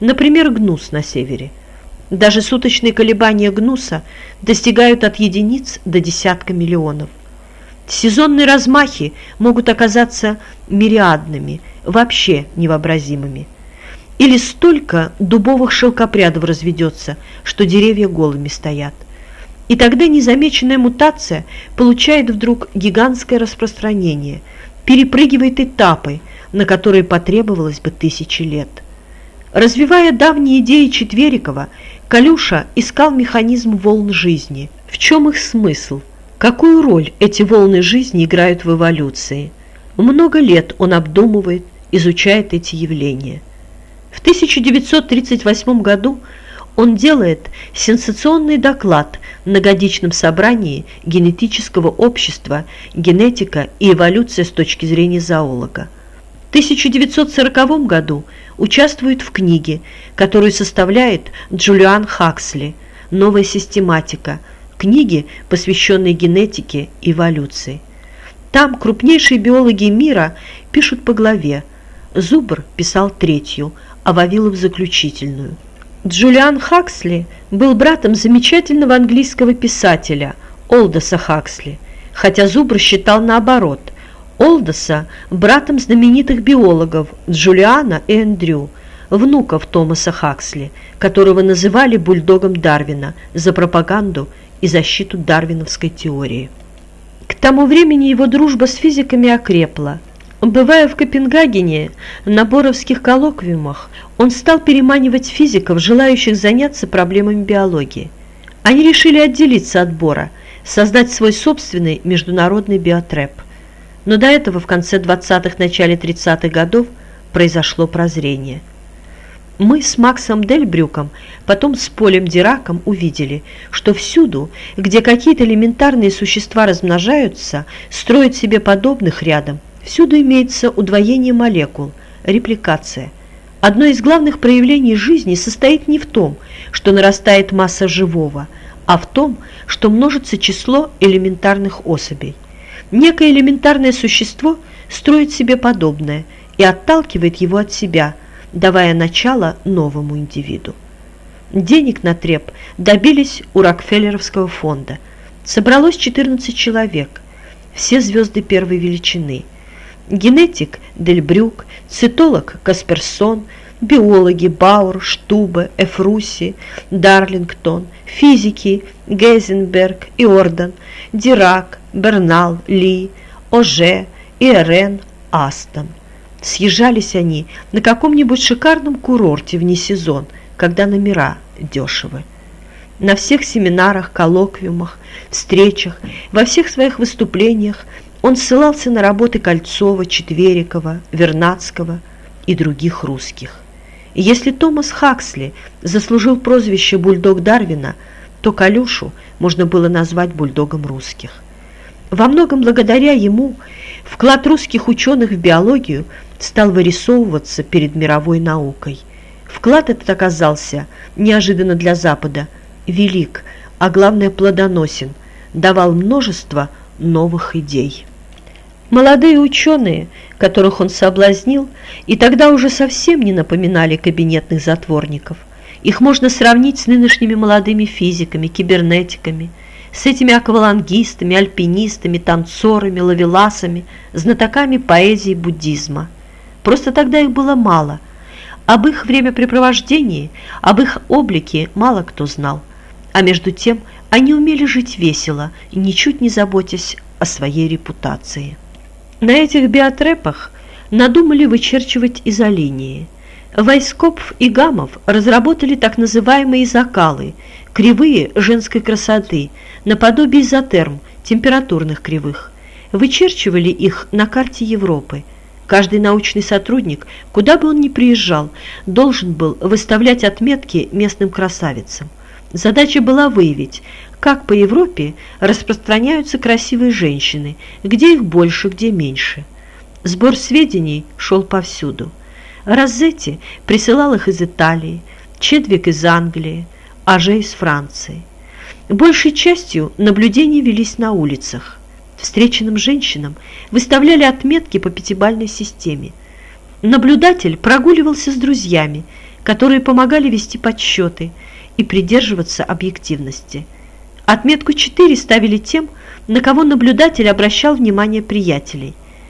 Например, гнус на севере. Даже суточные колебания гнуса достигают от единиц до десятка миллионов. Сезонные размахи могут оказаться мириадными, вообще невообразимыми. Или столько дубовых шелкопрядов разведется, что деревья голыми стоят. И тогда незамеченная мутация получает вдруг гигантское распространение, перепрыгивает этапы, на которые потребовалось бы тысячи лет. Развивая давние идеи Четверикова, Калюша искал механизм волн жизни. В чем их смысл? Какую роль эти волны жизни играют в эволюции? Много лет он обдумывает, изучает эти явления. В 1938 году он делает сенсационный доклад на годичном собрании генетического общества «Генетика и эволюция с точки зрения зоолога». В 1940 году участвует в книге, которую составляет Джулиан Хаксли «Новая систематика», книги, посвященной генетике и эволюции. Там крупнейшие биологи мира пишут по главе. Зубр писал третью, а Вавилов заключительную. Джулиан Хаксли был братом замечательного английского писателя Олдоса Хаксли, хотя Зубр считал наоборот – Олдоса братом знаменитых биологов Джулиана и Эндрю, внуков Томаса Хаксли, которого называли бульдогом Дарвина за пропаганду и защиту дарвиновской теории. К тому времени его дружба с физиками окрепла. Бывая в Копенгагене на боровских коллоквиумах, он стал переманивать физиков, желающих заняться проблемами биологии. Они решили отделиться от Бора, создать свой собственный международный биотрэп – но до этого в конце 20-х, начале 30-х годов произошло прозрение. Мы с Максом Дельбрюком, потом с Полем Дираком увидели, что всюду, где какие-то элементарные существа размножаются, строят себе подобных рядом, всюду имеется удвоение молекул, репликация. Одно из главных проявлений жизни состоит не в том, что нарастает масса живого, а в том, что множится число элементарных особей. Некое элементарное существо строит себе подобное и отталкивает его от себя, давая начало новому индивиду. Денег на треп добились у Рокфеллеровского фонда. Собралось 14 человек, все звезды первой величины. Генетик Дельбрюк, цитолог Касперсон, биологи Баур, Штубе, Эфруси, Дарлингтон, физики Гейзенберг и Орден, Дирак, Бернал, Ли, Оже, Иорен, Астон. Съезжались они на каком-нибудь шикарном курорте вне сезон, когда номера дешевы. На всех семинарах, коллоквиумах, встречах, во всех своих выступлениях он ссылался на работы Кольцова, Четверикова, Вернадского и других русских. Если Томас Хаксли заслужил прозвище «бульдог Дарвина», то Калюшу можно было назвать бульдогом русских. Во многом благодаря ему вклад русских ученых в биологию стал вырисовываться перед мировой наукой. Вклад этот оказался, неожиданно для Запада, велик, а главное плодоносен, давал множество новых идей. Молодые ученые, которых он соблазнил, и тогда уже совсем не напоминали кабинетных затворников. Их можно сравнить с нынешними молодыми физиками, кибернетиками – с этими аквалангистами, альпинистами, танцорами, лавеласами, знатоками поэзии буддизма. Просто тогда их было мало. Об их времяпрепровождении, об их облике мало кто знал. А между тем они умели жить весело ничуть не заботясь о своей репутации. На этих биотрепах надумали вычерчивать изолинии. Вайскопф и Гамов разработали так называемые закалы – кривые женской красоты, наподобие изотерм, температурных кривых. Вычерчивали их на карте Европы. Каждый научный сотрудник, куда бы он ни приезжал, должен был выставлять отметки местным красавицам. Задача была выявить, как по Европе распространяются красивые женщины, где их больше, где меньше. Сбор сведений шел повсюду. Розетти присылал их из Италии, Чедвик из Англии, Аже из Франции. Большей частью наблюдения велись на улицах. Встреченным женщинам выставляли отметки по пятибалльной системе. Наблюдатель прогуливался с друзьями, которые помогали вести подсчеты и придерживаться объективности. Отметку 4 ставили тем, на кого наблюдатель обращал внимание приятелей –